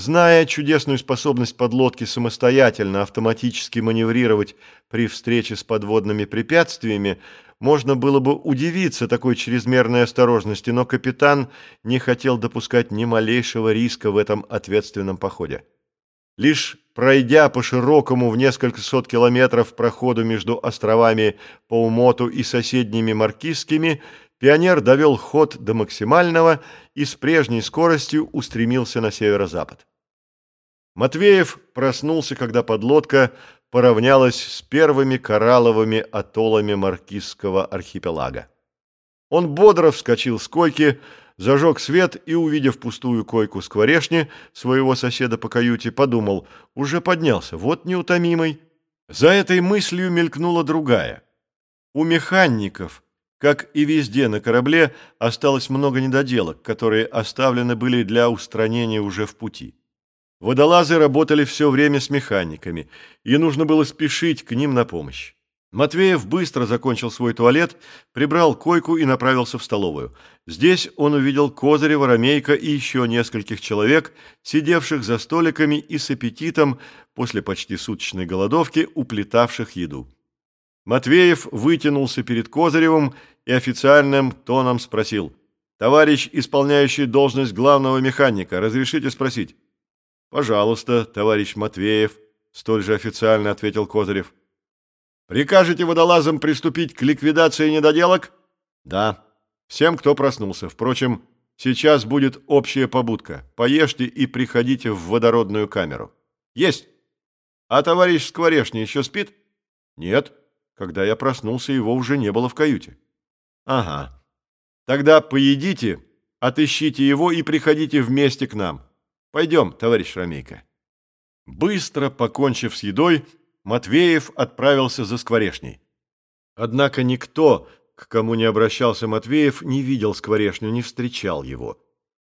Зная чудесную способность подлодки самостоятельно автоматически маневрировать при встрече с подводными препятствиями, можно было бы удивиться такой чрезмерной осторожности, но капитан не хотел допускать ни малейшего риска в этом ответственном походе. Лишь пройдя по широкому в несколько сот километров проходу между островами Паумоту и соседними Маркизскими, пионер довел ход до максимального и с прежней скоростью устремился на северо-запад. Матвеев проснулся, когда подлодка поравнялась с первыми коралловыми атоллами Маркизского архипелага. Он бодро вскочил с койки, зажег свет и, увидев пустую койку скворешни своего соседа по каюте, подумал, уже поднялся, вот неутомимый. За этой мыслью мелькнула другая. У механиков – как и везде на корабле, осталось много недоделок, которые оставлены были для устранения уже в пути. Водолазы работали все время с механиками, и нужно было спешить к ним на помощь. Матвеев быстро закончил свой туалет, прибрал койку и направился в столовую. Здесь он увидел Козырева, Ромейка и еще нескольких человек, сидевших за столиками и с аппетитом, после почти суточной голодовки, уплетавших еду. Матвеев вытянулся перед Козыревым и официальным тоном спросил. «Товарищ, исполняющий должность главного механика, разрешите спросить?» «Пожалуйста, товарищ Матвеев», — столь же официально ответил Козырев. «Прикажете водолазам приступить к ликвидации недоделок?» «Да. Всем, кто проснулся. Впрочем, сейчас будет общая побудка. Поешьте и приходите в водородную камеру». «Есть!» «А товарищ Скворешний еще спит?» «Нет. Когда я проснулся, его уже не было в каюте». Ага. Тогда поедите, отыщите его и приходите вместе к нам. Пойдем, товарищ Ромейко. Быстро покончив с едой, Матвеев отправился за скворешней. Однако никто, к кому не обращался Матвеев, не видел скворешню, не встречал его.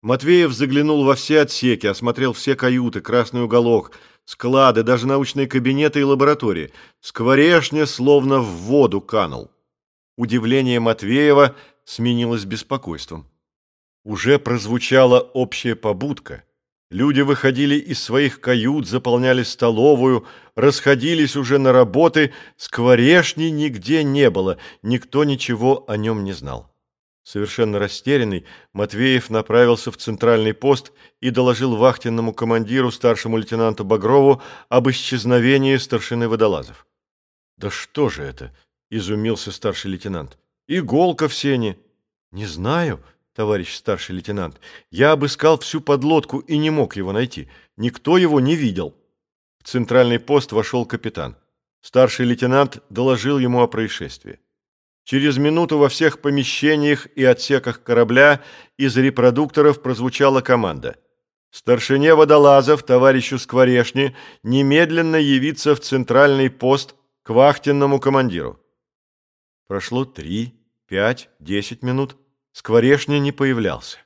Матвеев заглянул во все отсеки, осмотрел все каюты, красный уголок, склады, даже научные кабинеты и лаборатории. Скворешня словно в воду канул. Удивление Матвеева сменилось беспокойством. Уже прозвучала общая побудка. Люди выходили из своих кают, заполняли столовую, расходились уже на работы, скворешни нигде не было, никто ничего о нем не знал. Совершенно растерянный, Матвеев направился в центральный пост и доложил вахтенному командиру, старшему лейтенанту Багрову, об исчезновении старшины водолазов. «Да что же это?» изумился старший лейтенант. Иголка в сене. Не знаю, товарищ старший лейтенант. Я обыскал всю подлодку и не мог его найти. Никто его не видел. В центральный пост вошел капитан. Старший лейтенант доложил ему о происшествии. Через минуту во всех помещениях и отсеках корабля из репродукторов прозвучала команда. Старшине водолазов, товарищу Скворешни, немедленно явиться в центральный пост к вахтенному командиру. Прошло три, пять, десять минут. Скворешня не появлялся.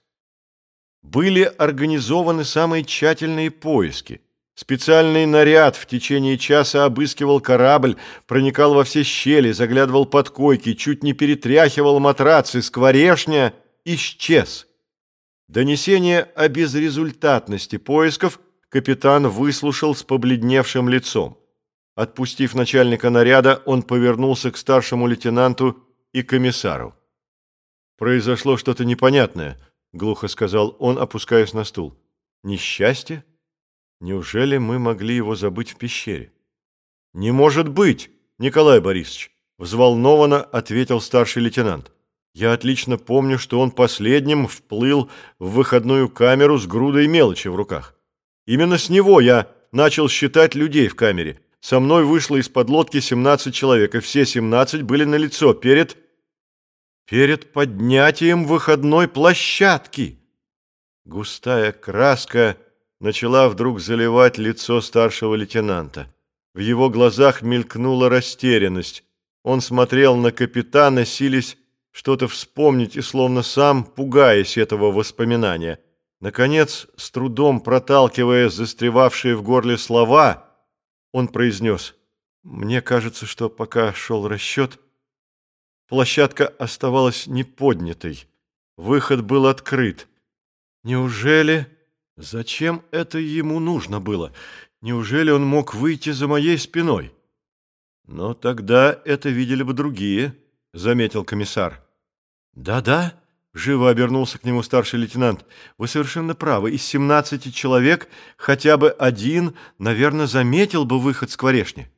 Были организованы самые тщательные поиски. Специальный наряд в течение часа обыскивал корабль, проникал во все щели, заглядывал под койки, чуть не перетряхивал матрацы. Скворешня исчез. Донесение о безрезультатности поисков капитан выслушал с побледневшим лицом. Отпустив начальника наряда, он повернулся к старшему лейтенанту и комиссару. «Произошло что-то непонятное», — глухо сказал он, опускаясь на стул. «Несчастье? Неужели мы могли его забыть в пещере?» «Не может быть, Николай Борисович!» — взволнованно ответил старший лейтенант. «Я отлично помню, что он последним вплыл в выходную камеру с грудой мелочи в руках. Именно с него я начал считать людей в камере» Со мной вышло из-под лодки 17 человек, и все 17 были на лицо перед... перед поднятием выходной площадки. Густая краска начала вдруг заливать лицо старшего лейтенанта. В его глазах мелькнула растерянность. Он смотрел на капитана, сились что-то вспомнить и словно сам пугаясь этого воспоминания. Наконец, с трудом проталкивая застревавшие в горле слова, он произнес, «Мне кажется, что пока шел расчет, площадка оставалась неподнятой, выход был открыт. Неужели Зачем это ему нужно было? Неужели он мог выйти за моей спиной? Но тогда это видели бы другие, заметил комиссар. Да-да, живо обернулся к нему старший лейтенант. Вы совершенно правы. Из 17 человек хотя бы один, наверное, заметил бы выход скворечни.